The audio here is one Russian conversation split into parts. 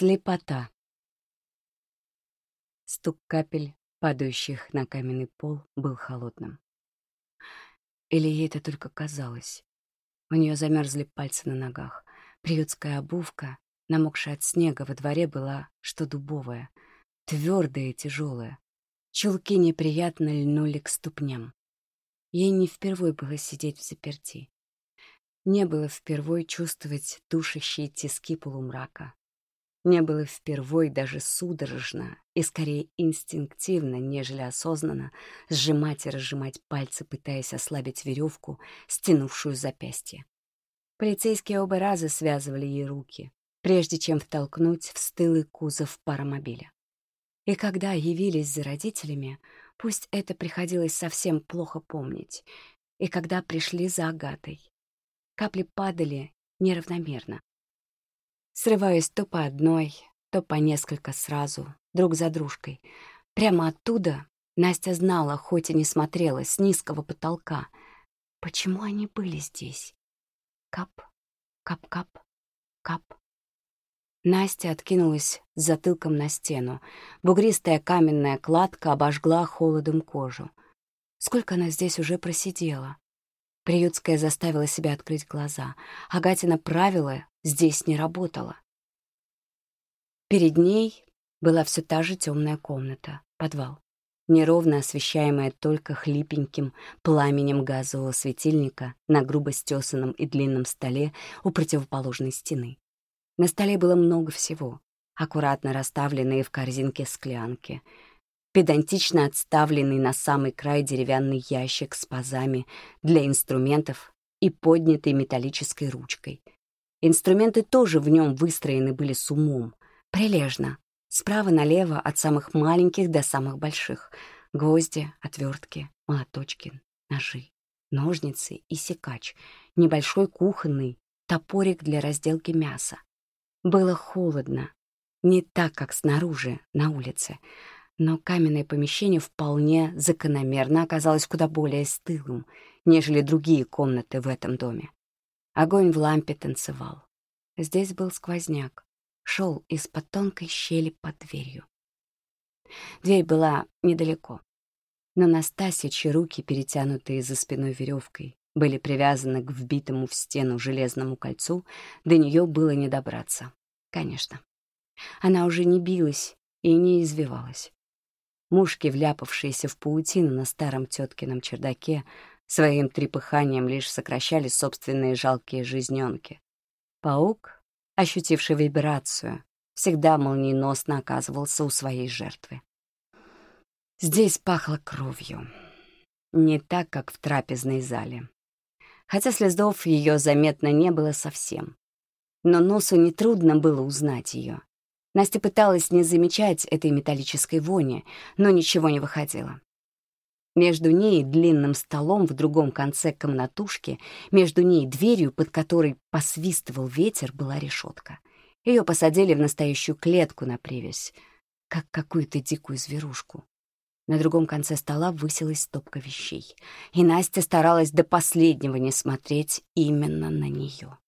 Слепота. Стук капель, падающих на каменный пол, был холодным. Или ей это только казалось. У нее замерзли пальцы на ногах. Приютская обувка, намокшая от снега во дворе, была что дубовая, твердая и тяжелая. Чулки неприятно льнули к ступням. Ей не впервой было сидеть в заперти. Не было впервой чувствовать душащие тиски полумрака, не было впервой даже судорожно и скорее инстинктивно, нежели осознанно, сжимать и разжимать пальцы, пытаясь ослабить веревку, стянувшую запястье. Полицейские оба раза связывали ей руки, прежде чем втолкнуть в стылый кузов паромобиля. И когда явились за родителями, пусть это приходилось совсем плохо помнить, и когда пришли за Агатой, капли падали неравномерно, срываясь то по одной, то по несколько сразу, друг за дружкой. Прямо оттуда Настя знала, хоть и не смотрела, с низкого потолка. Почему они были здесь? Кап, кап-кап, кап. Настя откинулась затылком на стену. Бугристая каменная кладка обожгла холодом кожу. Сколько она здесь уже просидела? Приютская заставила себя открыть глаза. Агатина правила здесь не работала. Перед ней была все та же темная комната, подвал, неровно освещаемая только хлипеньким пламенем газового светильника на грубо стесанном и длинном столе у противоположной стены. На столе было много всего, аккуратно расставленные в корзинке склянки — педантично отставленный на самый край деревянный ящик с пазами для инструментов и поднятой металлической ручкой. Инструменты тоже в нем выстроены были с умом, прилежно, справа налево от самых маленьких до самых больших. Гвозди, отвертки, молоточки, ножи, ножницы и секач, небольшой кухонный, топорик для разделки мяса. Было холодно, не так, как снаружи, на улице, но каменное помещение вполне закономерно оказалось куда более стылым, нежели другие комнаты в этом доме. Огонь в лампе танцевал. Здесь был сквозняк, шел из-под тонкой щели под дверью. Дверь была недалеко, но Настасьичьи руки, перетянутые за спиной веревкой, были привязаны к вбитому в стену железному кольцу, до нее было не добраться. Конечно. Она уже не билась и не извивалась. Мушки, вляпавшиеся в паутину на старом теткином чердаке, своим трепыханием лишь сокращали собственные жалкие жизненки. Паук, ощутивший вибрацию, всегда молниеносно оказывался у своей жертвы. Здесь пахло кровью. Не так, как в трапезной зале. Хотя следов ее заметно не было совсем. Но носу нетрудно было узнать ее. Настя пыталась не замечать этой металлической вони, но ничего не выходило. Между ней и длинным столом в другом конце комнатушки, между ней дверью, под которой посвистывал ветер, была решетка. Ее посадили в настоящую клетку на привязь, как какую-то дикую зверушку. На другом конце стола высилась стопка вещей, и Настя старалась до последнего не смотреть именно на нее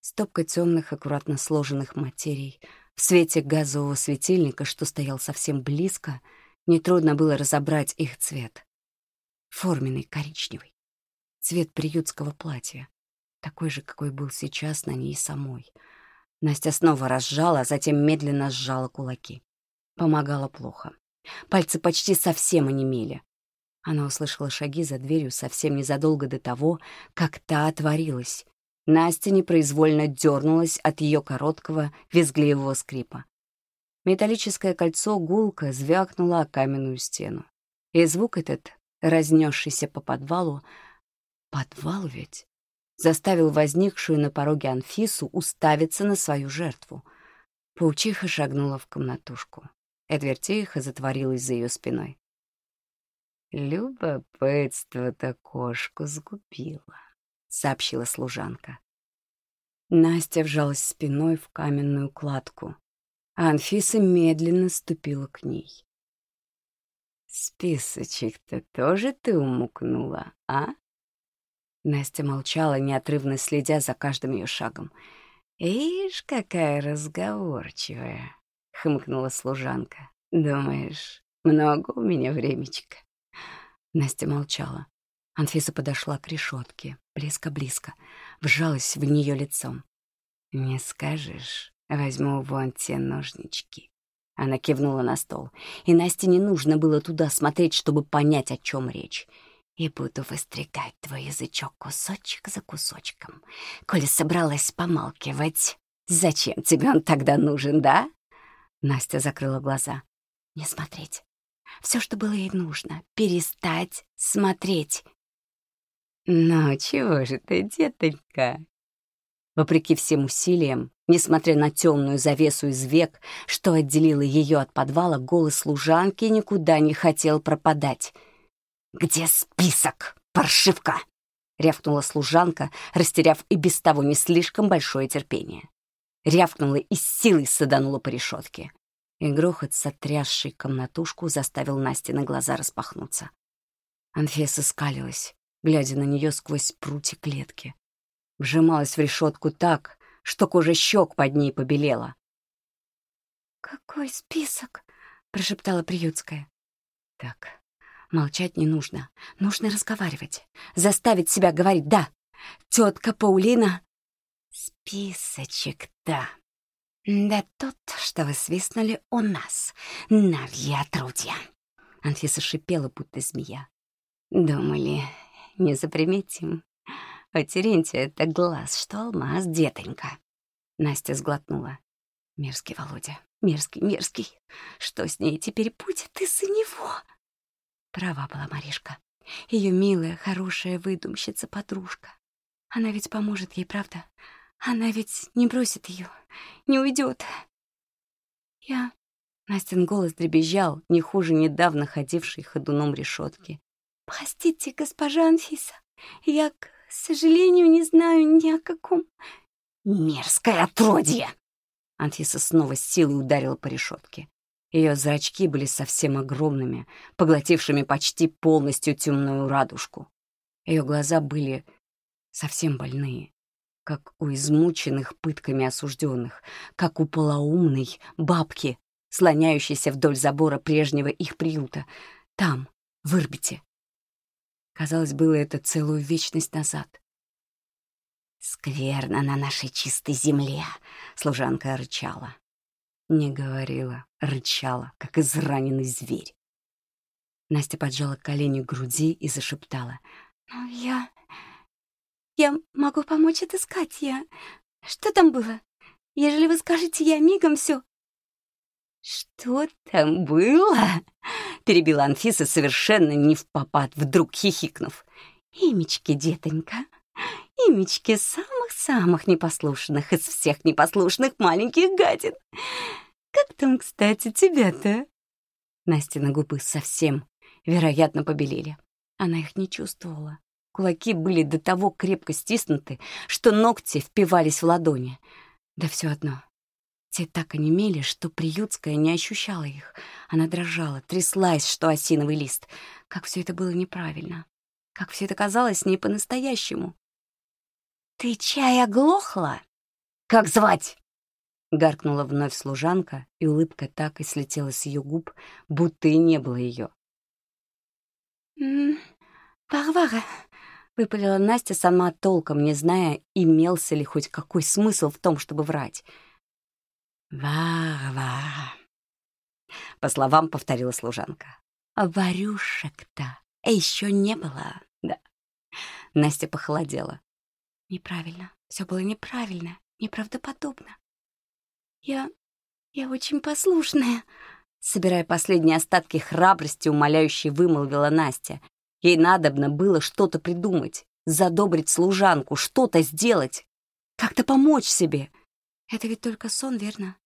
стопка темных, аккуратно сложенных материй. В свете газового светильника, что стоял совсем близко, нетрудно было разобрать их цвет. Форменный коричневый. Цвет приютского платья. Такой же, какой был сейчас на ней самой. Настя снова разжала, а затем медленно сжала кулаки. Помогало плохо. Пальцы почти совсем онемели. Она услышала шаги за дверью совсем незадолго до того, как та отворилась, Настя непроизвольно дернулась от ее короткого, визгливого скрипа. Металлическое кольцо гулко звякнуло о каменную стену. И звук этот, разнесшийся по подвалу, подвал ведь, заставил возникшую на пороге Анфису уставиться на свою жертву. Паучиха шагнула в комнатушку. И дверь тихо затворилась за ее спиной. Любопытство-то кошку сгубило. — сообщила служанка. Настя вжалась спиной в каменную кладку, а Анфиса медленно ступила к ней. «Списочек-то тоже ты умукнула, а?» Настя молчала, неотрывно следя за каждым ее шагом. «Ишь, какая разговорчивая!» — хмыкнула служанка. «Думаешь, много у меня времечка?» Настя молчала. Анфиса подошла к решетке, близко-близко, вжалась в нее лицом. «Не скажешь, возьму вон те ножнички». Она кивнула на стол, и Насте не нужно было туда смотреть, чтобы понять, о чем речь. «И буду выстригать твой язычок кусочек за кусочком. Коли собралась помалкивать, зачем тебе он тогда нужен, да?» Настя закрыла глаза. «Не смотреть. Все, что было ей нужно — перестать смотреть». «Ну, чего же ты, детонька?» Вопреки всем усилиям, несмотря на темную завесу из век, что отделило ее от подвала, голос служанки никуда не хотел пропадать. «Где список, паршивка?» — рявкнула служанка, растеряв и без того не слишком большое терпение. Рявкнула и с силой саданула по решетке. И грохот, сотрясший комнатушку, заставил Насте на глаза распахнуться. Анфеса скалилась, глядя на нее сквозь прути клетки вжималась в решетку так, что кожа щек под ней побелела. «Какой список?» — прошептала Приютская. «Так, молчать не нужно. Нужно разговаривать. Заставить себя говорить «да». Тетка Паулина...» «Списочек-то...» «Да тот, что вы свистнули у нас, на отрудья!» Анфиса шипела, будто змея. «Думали, не заприметим?» У Терентия это глаз, что алмаз, детонька. Настя сглотнула. Мерзкий Володя, мерзкий, мерзкий. Что с ней теперь будет из-за него? Права была Маришка. Ее милая, хорошая выдумщица-подружка. Она ведь поможет ей, правда? Она ведь не бросит ее, не уйдет. Я... Настин голос дребезжал, не хуже недавно ходившей ходуном решетки. «Простите, госпожа Анфиса, я к сожалению, не знаю ни о каком... Мерзкое отродье! Анфиса снова с силой ударила по решетке. Ее зрачки были совсем огромными, поглотившими почти полностью темную радужку. Ее глаза были совсем больные, как у измученных пытками осужденных, как у полоумной бабки, слоняющейся вдоль забора прежнего их приюта, там, в Ирбите. Казалось, было это целую вечность назад. «Скверно на нашей чистой земле!» — служанка рычала. Не говорила, рычала, как израненный зверь. Настя поджала колени к груди и зашептала. «Ну, я... я могу помочь отыскать. Я... Что там было? Ежели вы скажете, я мигом все «Что там было?» — перебила Анфиса совершенно не в попад, вдруг хихикнув. «Имечки, детонька, имечки самых-самых непослушных из всех непослушных маленьких гадин. Как там, кстати, тебя-то?» Настины губы совсем, вероятно, побелели. Она их не чувствовала. Кулаки были до того крепко стиснуты, что ногти впивались в ладони. Да все одно — те так онемели, что приютская не ощущала их. Она дрожала, тряслась, что осиновый лист. Как все это было неправильно. Как все это казалось не по-настоящему. «Ты чай оглохла? Как звать?» Гаркнула вновь служанка, и улыбка так и слетела с ее губ, будто и не было ее. «Варвара», — выпалила Настя, сама толком не зная, имелся ли хоть какой смысл в том, чтобы врать — «Варвара», — по словам повторила служанка. «Варюшек-то еще не было, да». Настя похолодела. «Неправильно. Все было неправильно, неправдоподобно. Я... я очень послушная», — собирая последние остатки храбрости, умоляющей вымолвила Настя. Ей надобно было что-то придумать, задобрить служанку, что-то сделать, как-то помочь себе. Это ведь только сон, верно?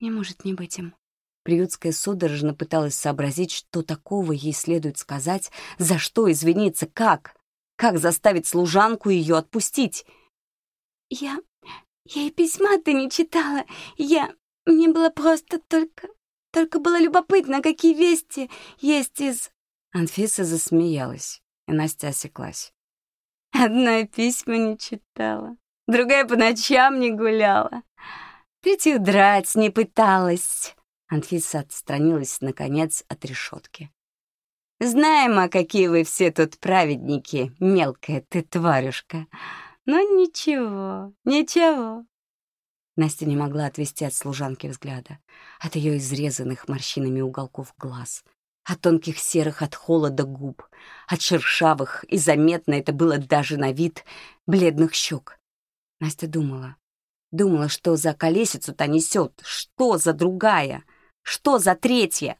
Не может не быть им. Приютская судорожно пыталась сообразить, что такого ей следует сказать, за что извиниться, как, как заставить служанку ее отпустить. «Я... я и письма-то не читала. Я... мне было просто только... только было любопытно, какие вести есть из...» Анфиса засмеялась, и Настя осеклась. «Одна письма не читала. Другая по ночам не гуляла. Третья удрать не пыталась. Анфиса отстранилась, наконец, от решетки. «Знаем, а какие вы все тут праведники, мелкая ты тварюшка. Но ничего, ничего». Настя не могла отвести от служанки взгляда, от ее изрезанных морщинами уголков глаз, от тонких серых от холода губ, от шершавых, и заметно это было даже на вид, бледных щек. Настя думала, думала, что за колесицу-то несет, что за другая, что за третья.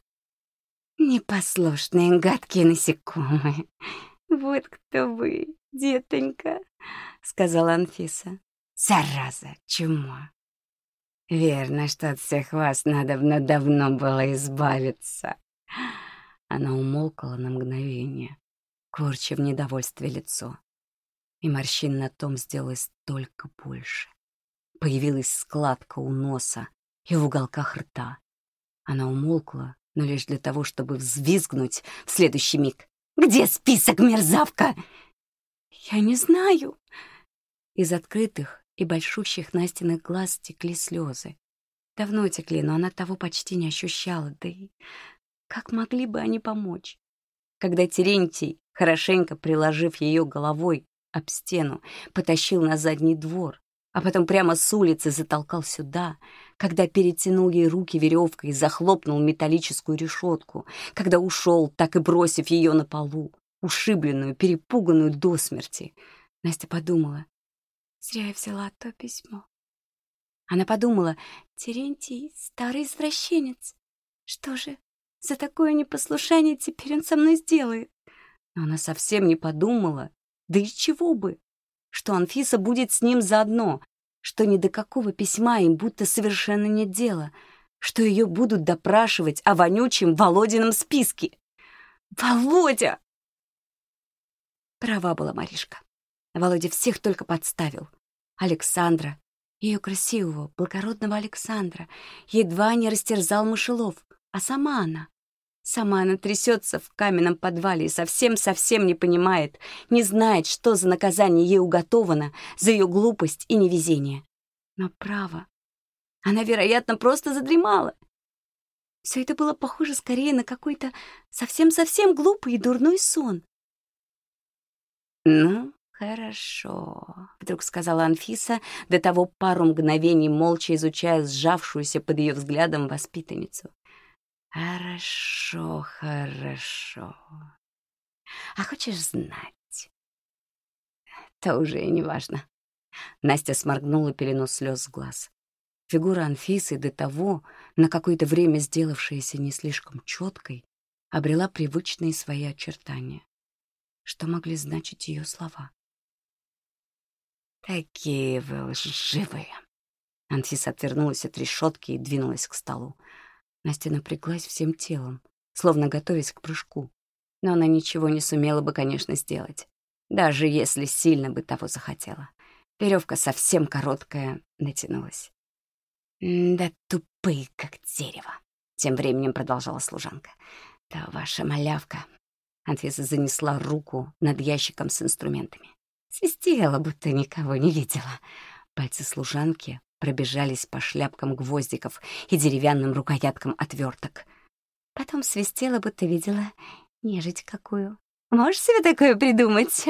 Непослушные гадкие насекомые. Вот кто вы, детонька, — сказала Анфиса. Зараза, чума. Верно, что от всех вас надо давно было избавиться. Она умолкла на мгновение, корча в недовольстве лицо. И морщин на том сделалось только больше. Появилась складка у носа и в уголках рта. Она умолкла, но лишь для того, чтобы взвизгнуть в следующий миг. «Где список, мерзавка?» «Я не знаю». Из открытых и большущих Настиных глаз текли слезы. Давно текли, но она того почти не ощущала, да и как могли бы они помочь? Когда Терентий, хорошенько приложив ее головой об стену, потащил на задний двор, а потом прямо с улицы затолкал сюда, когда перетянул ей руки веревкой и захлопнул металлическую решетку, когда ушел, так и бросив ее на полу, ушибленную, перепуганную до смерти. Настя подумала, зря я взяла то письмо. Она подумала, Терентий — старый извращенец. Что же, за такое непослушание теперь он со мной сделает? Но она совсем не подумала, да и чего бы, что Анфиса будет с ним заодно, что ни до какого письма им будто совершенно нет дела, что ее будут допрашивать о вонючем Володином списке. Володя! Права была Маришка. Володя всех только подставил. Александра, ее красивого, благородного Александра, едва не растерзал мышелов, а сама она Сама она трясется в каменном подвале и совсем-совсем не понимает, не знает, что за наказание ей уготовано за ее глупость и невезение. Но право, она, вероятно, просто задремала. Все это было похоже скорее на какой-то совсем-совсем глупый и дурной сон. «Ну, хорошо», — вдруг сказала Анфиса, до того пару мгновений молча изучая сжавшуюся под ее взглядом воспитанницу. Хорошо, хорошо. А хочешь знать? Это уже и не важно. Настя сморгнула пелену слез с глаз. Фигура Анфисы до того, на какое-то время сделавшаяся не слишком четкой, обрела привычные свои очертания. Что могли значить ее слова? «Такие вы лживые!» Анфиса отвернулась от решетки и двинулась к столу. Настя напряглась всем телом, словно готовясь к прыжку. Но она ничего не сумела бы, конечно, сделать, даже если сильно бы того захотела. Веревка совсем короткая натянулась. «Да тупые, как дерево», — тем временем продолжала служанка. «Да ваша малявка». Анфиса занесла руку над ящиком с инструментами. Свистела, будто никого не видела. Пальцы служанки пробежались по шляпкам гвоздиков и деревянным рукояткам отверток. Потом свистела, будто видела нежить какую. «Можешь себе такое придумать?»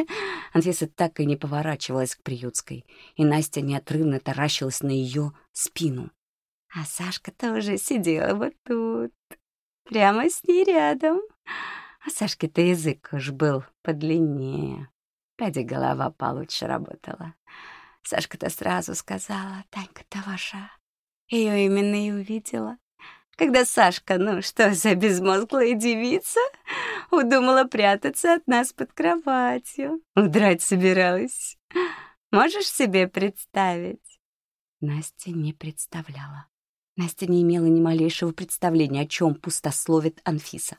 Анфиса так и не поворачивалась к приютской, и Настя неотрывно таращилась на ее спину. А Сашка тоже сидела вот тут, прямо с ней рядом. А Сашке-то язык уж был подлиннее. Пяди голова получше работала. Сашка-то сразу сказала, Танька-то ваша. Ее именно и увидела. Когда Сашка, ну что за безмозглая девица, удумала прятаться от нас под кроватью. Удрать собиралась. Можешь себе представить? Настя не представляла. Настя не имела ни малейшего представления, о чем пустословит Анфиса.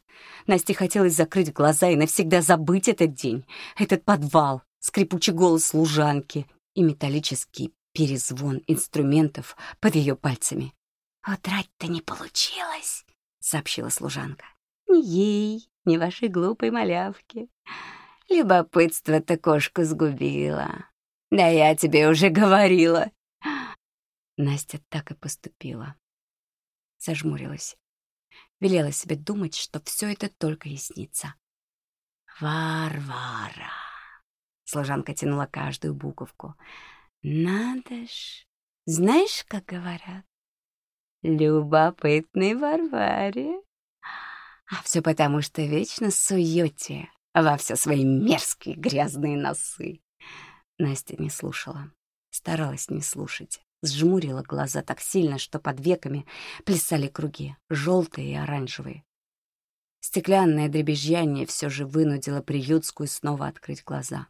Насте хотелось закрыть глаза и навсегда забыть этот день, этот подвал, скрипучий голос служанки, и металлический перезвон инструментов под ее пальцами. «Удрать-то не получилось», — сообщила служанка. «Ни ей, ни вашей глупой малявке. Любопытство-то кошку сгубило. Да я тебе уже говорила. Настя так и поступила. Зажмурилась. Велела себе думать, что все это только и снится. Варвара. Служанка тянула каждую буковку. Надо ж. Знаешь, как говорят? Любопытный Варваре. А все потому, что вечно суете во все свои мерзкие грязные носы. Настя не слушала, старалась не слушать. Сжмурила глаза так сильно, что под веками плясали круги, желтые и оранжевые. Стеклянное дребезжание все же вынудило приютскую снова открыть глаза.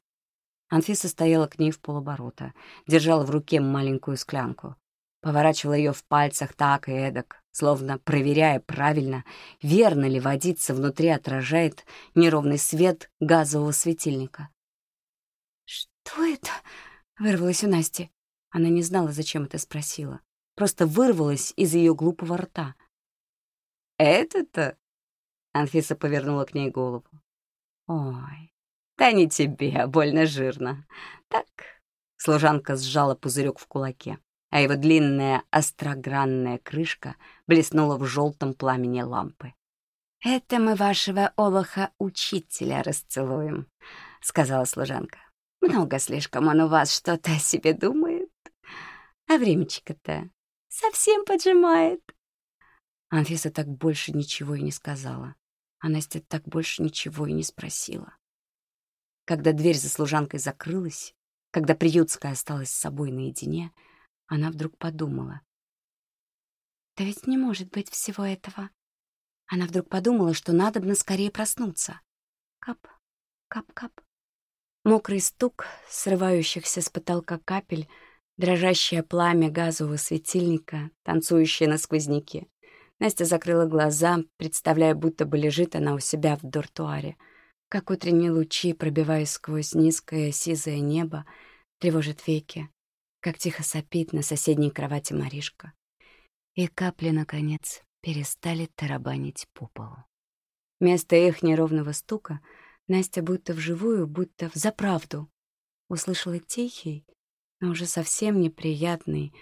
Анфиса стояла к ней в полоборота, держала в руке маленькую склянку. Поворачивала ее в пальцах так и эдак, словно проверяя правильно, верно ли водица внутри отражает неровный свет газового светильника. «Что это?» — вырвалось у Насти. Она не знала, зачем это спросила. Просто вырвалась из ее глупого рта. «Это-то?» — Анфиса повернула к ней голову. «Ой, да не тебе, а больно жирно. Так...» Служанка сжала пузырек в кулаке, а его длинная острогранная крышка блеснула в желтом пламени лампы. «Это мы вашего олоха-учителя расцелуем», — сказала служанка. «Много слишком он у вас что-то о себе думает». А времечко-то совсем поджимает. Анфиса так больше ничего и не сказала. А Настя так больше ничего и не спросила. Когда дверь за служанкой закрылась, когда приютская осталась с собой наедине, она вдруг подумала. «Да ведь не может быть всего этого». Она вдруг подумала, что надо бы скорее проснуться. Кап, кап-кап. Мокрый стук срывающихся с потолка капель — дрожащее пламя газового светильника, танцующее на сквозняке. Настя закрыла глаза, представляя, будто бы лежит она у себя в дортуаре, как утренние лучи, пробиваясь сквозь низкое сизое небо, тревожит веки, как тихо сопит на соседней кровати Маришка. И капли, наконец, перестали тарабанить по полу. Вместо их неровного стука Настя будто вживую, будто в заправду услышала тихий, но уже совсем неприятный,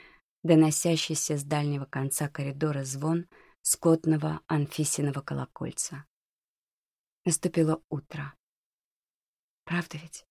доносящийся с дальнего конца коридора звон скотного Анфисиного колокольца. Наступило утро. Правда ведь?